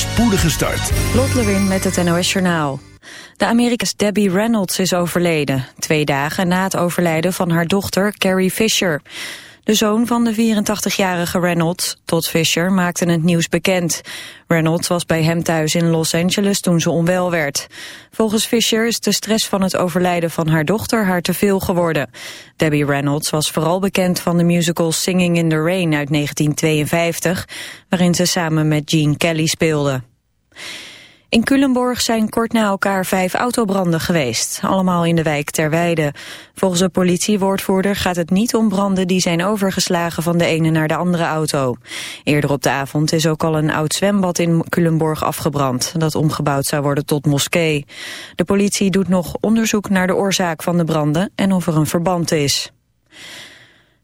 spoedige start. Lot Lewin met het NOS Journaal. De Amerikaanse Debbie Reynolds is overleden. Twee dagen na het overlijden van haar dochter Carrie Fisher. De zoon van de 84-jarige Reynolds, Todd Fisher, maakte het nieuws bekend. Reynolds was bij hem thuis in Los Angeles toen ze onwel werd. Volgens Fisher is de stress van het overlijden van haar dochter haar te veel geworden. Debbie Reynolds was vooral bekend van de musical Singing in the Rain uit 1952, waarin ze samen met Gene Kelly speelde. In Culemborg zijn kort na elkaar vijf autobranden geweest, allemaal in de wijk Terweide. Volgens een politiewoordvoerder gaat het niet om branden die zijn overgeslagen van de ene naar de andere auto. Eerder op de avond is ook al een oud zwembad in Culemborg afgebrand, dat omgebouwd zou worden tot moskee. De politie doet nog onderzoek naar de oorzaak van de branden en of er een verband is.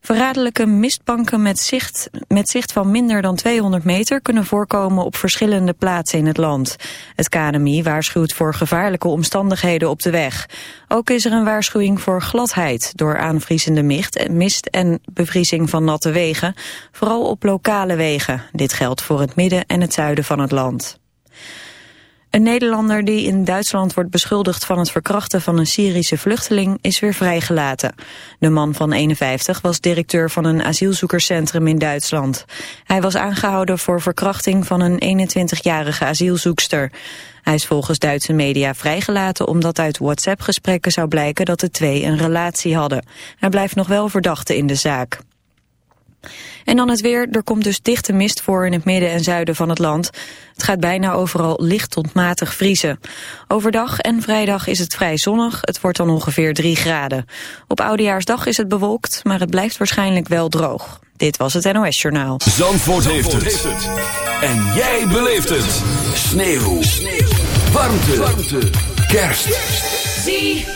Verraderlijke mistbanken met zicht, met zicht van minder dan 200 meter kunnen voorkomen op verschillende plaatsen in het land. Het KNMI waarschuwt voor gevaarlijke omstandigheden op de weg. Ook is er een waarschuwing voor gladheid door aanvriezende mist, mist en bevriezing van natte wegen, vooral op lokale wegen. Dit geldt voor het midden en het zuiden van het land. Een Nederlander die in Duitsland wordt beschuldigd van het verkrachten van een Syrische vluchteling is weer vrijgelaten. De man van 51 was directeur van een asielzoekerscentrum in Duitsland. Hij was aangehouden voor verkrachting van een 21-jarige asielzoekster. Hij is volgens Duitse media vrijgelaten omdat uit WhatsApp-gesprekken zou blijken dat de twee een relatie hadden. Hij blijft nog wel verdachte in de zaak. En dan het weer. Er komt dus dichte mist voor in het midden en zuiden van het land. Het gaat bijna overal licht tot matig vriezen. Overdag en vrijdag is het vrij zonnig. Het wordt dan ongeveer 3 graden. Op Oudejaarsdag is het bewolkt, maar het blijft waarschijnlijk wel droog. Dit was het NOS Journaal. Zandvoort, heeft, het. En jij beleeft het. Sneeuw. Sneeuw. Warmte. Warmte. Kerst. ZFM.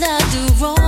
did I do wrong?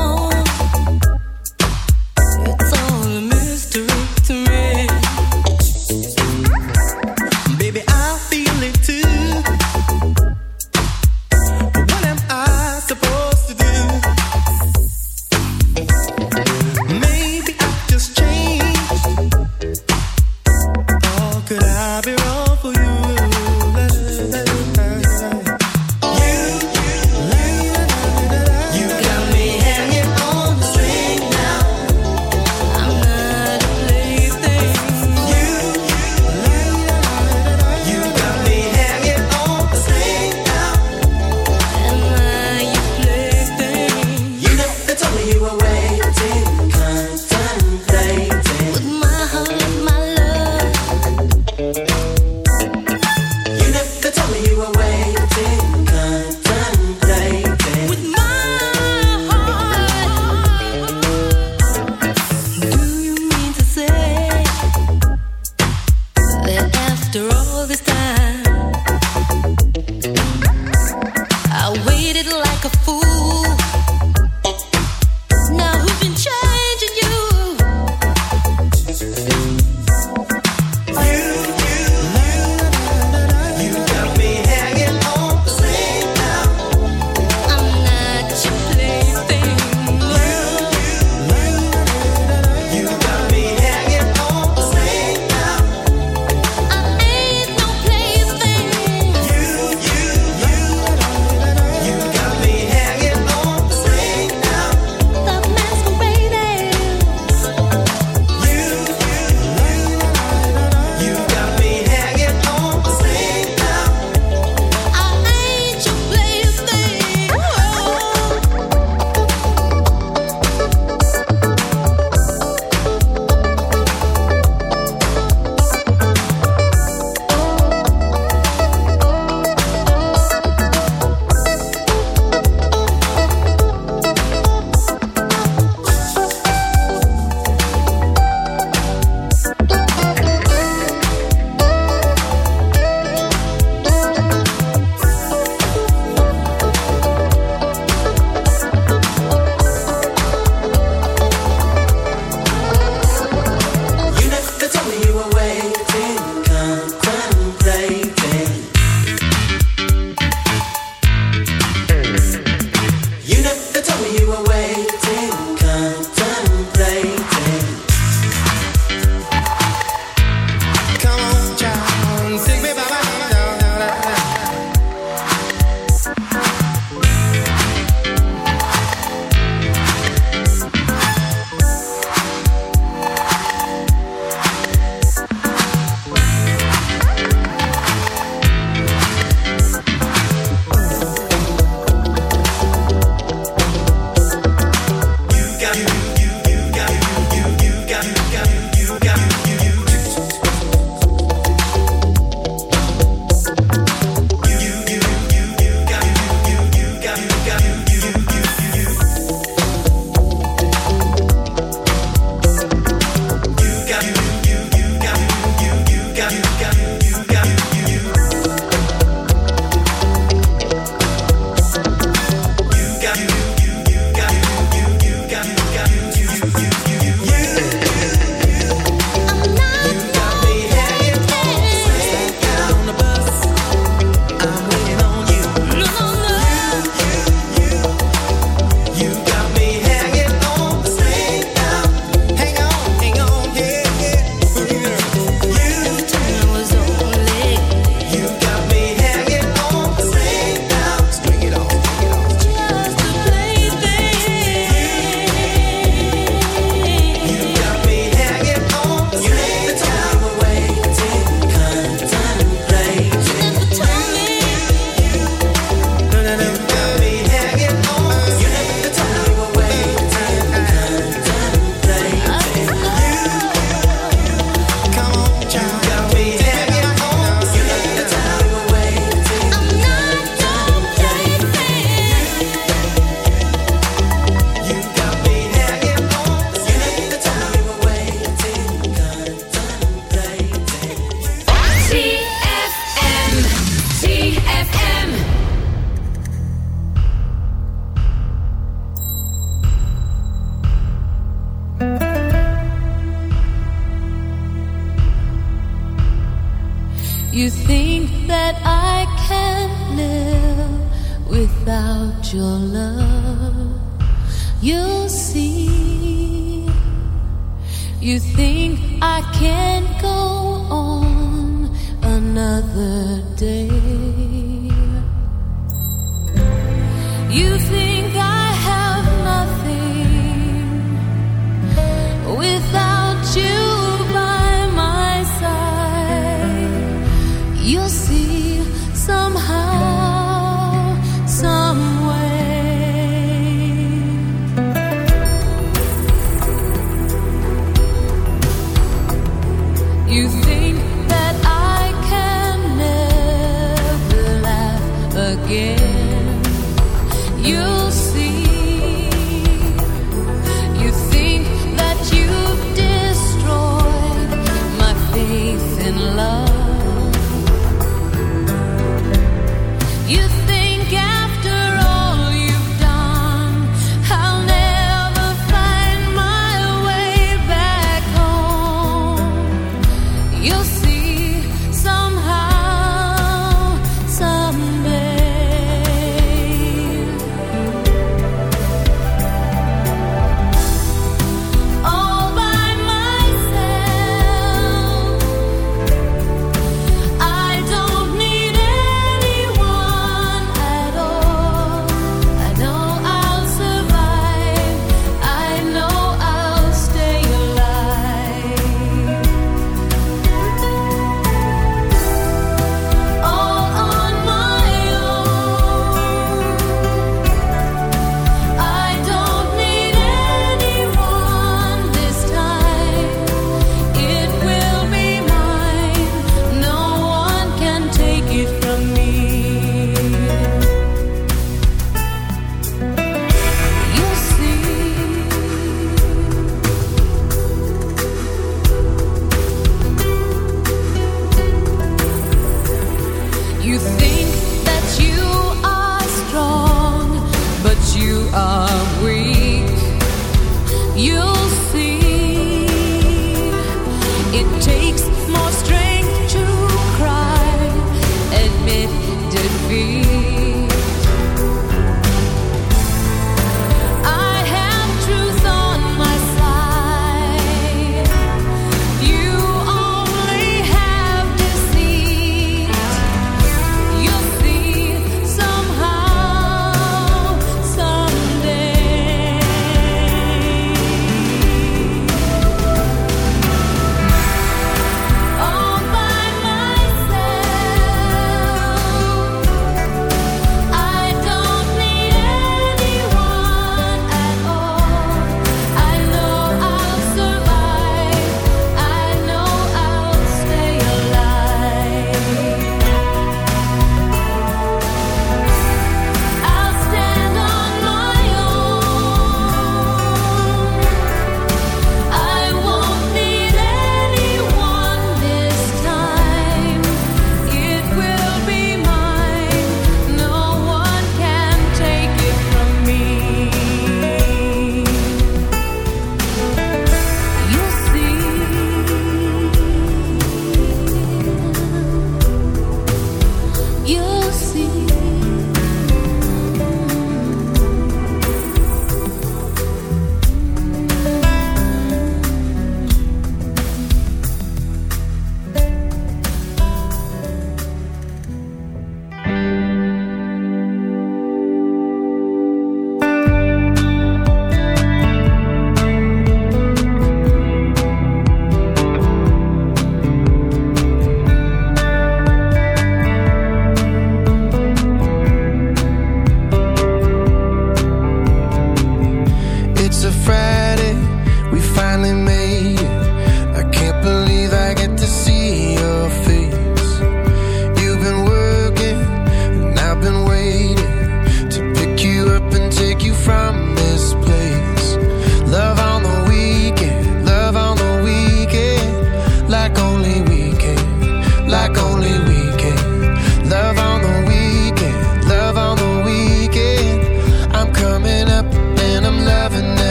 But you are weak. You'll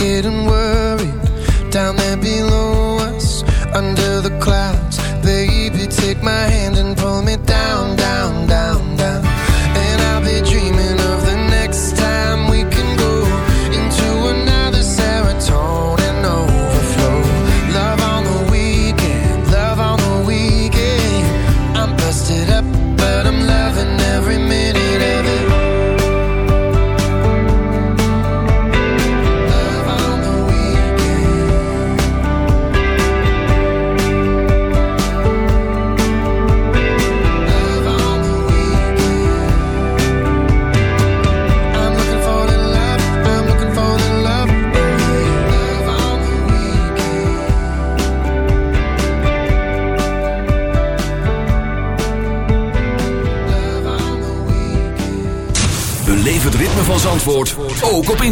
get him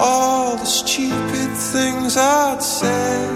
all the stupid things I'd said.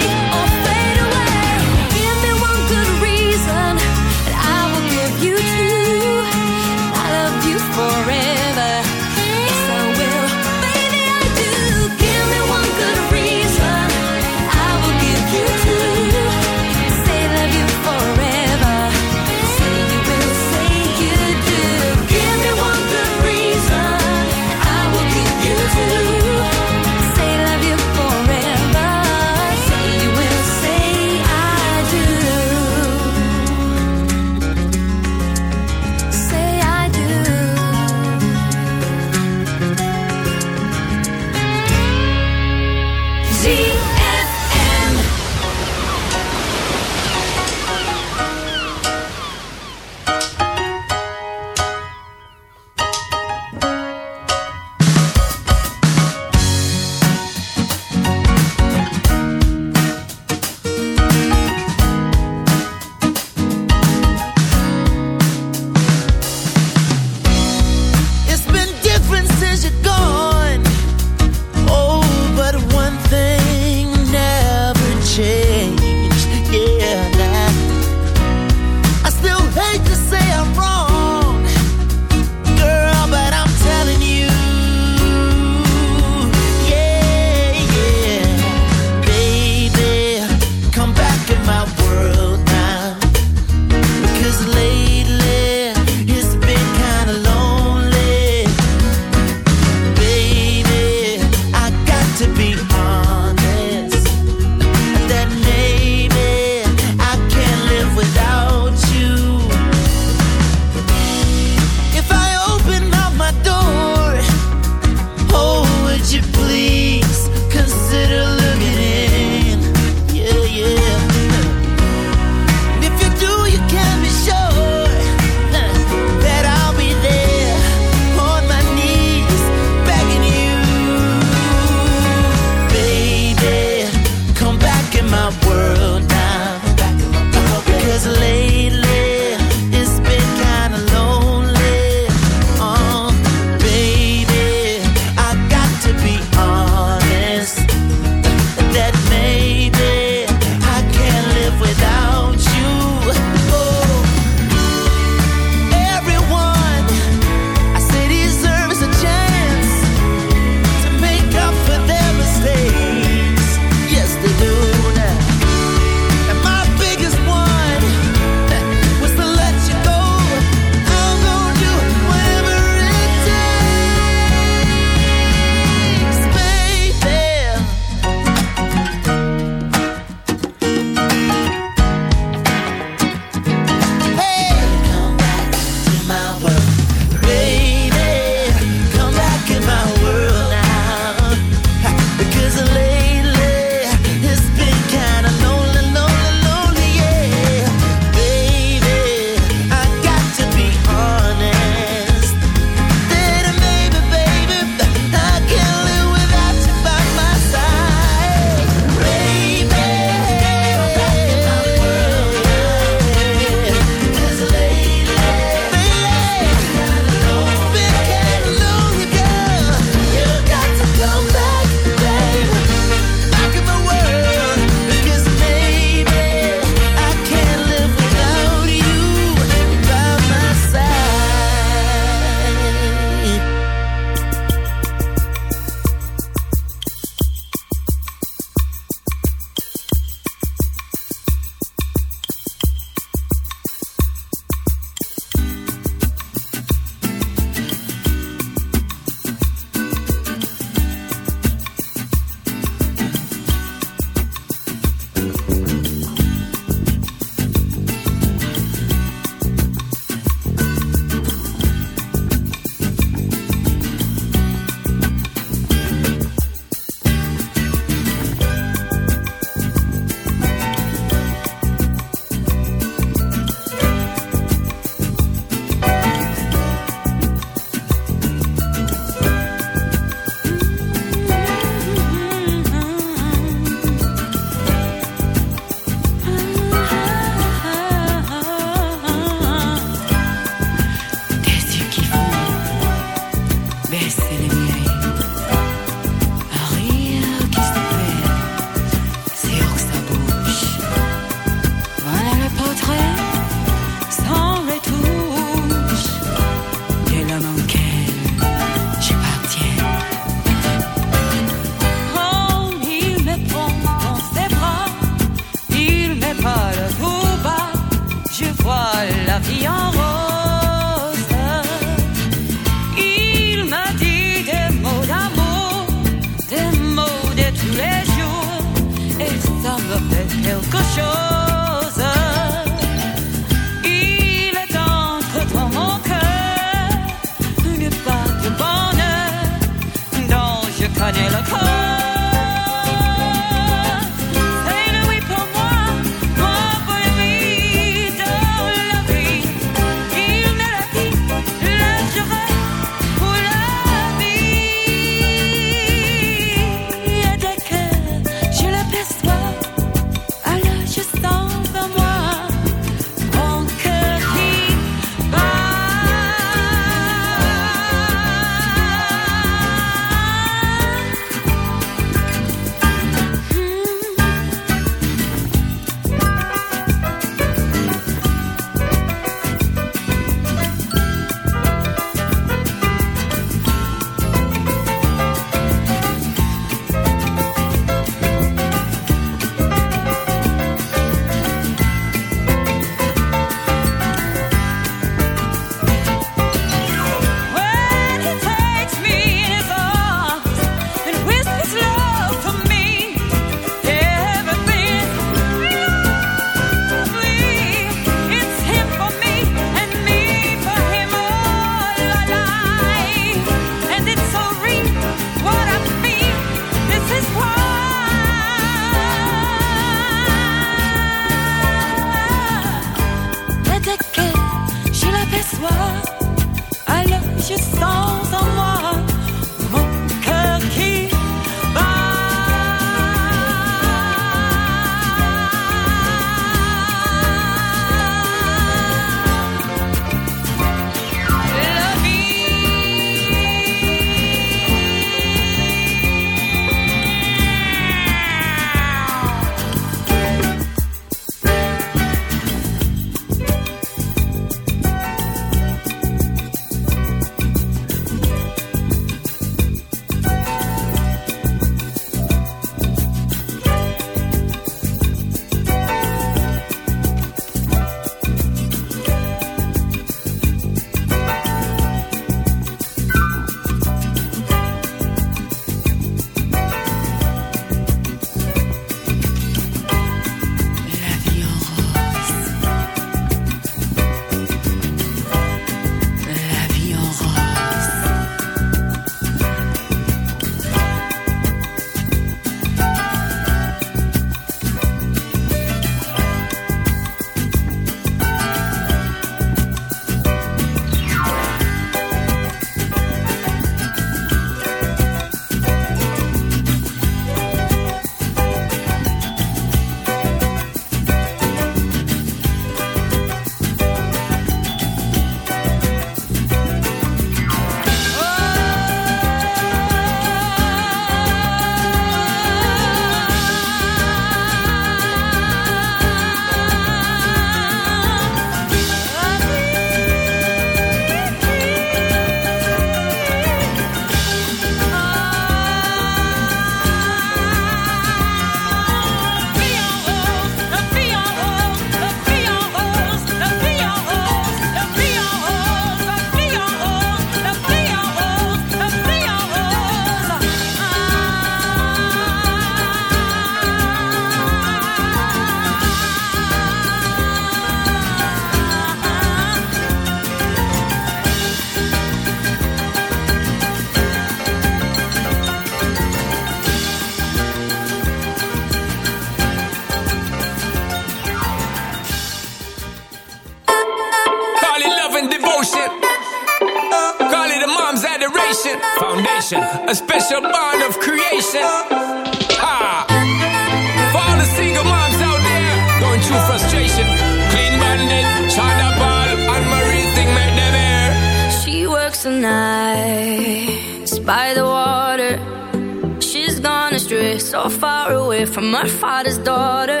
From her father's daughter.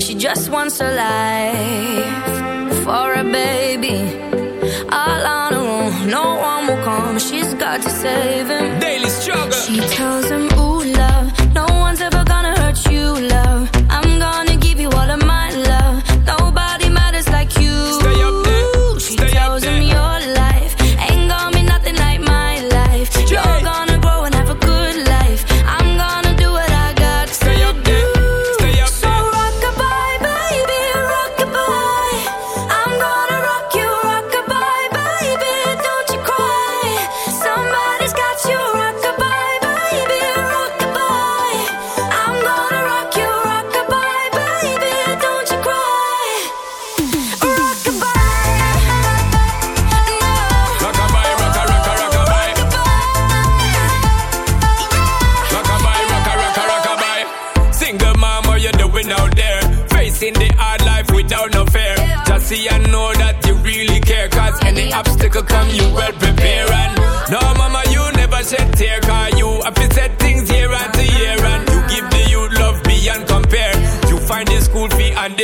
She just wants a life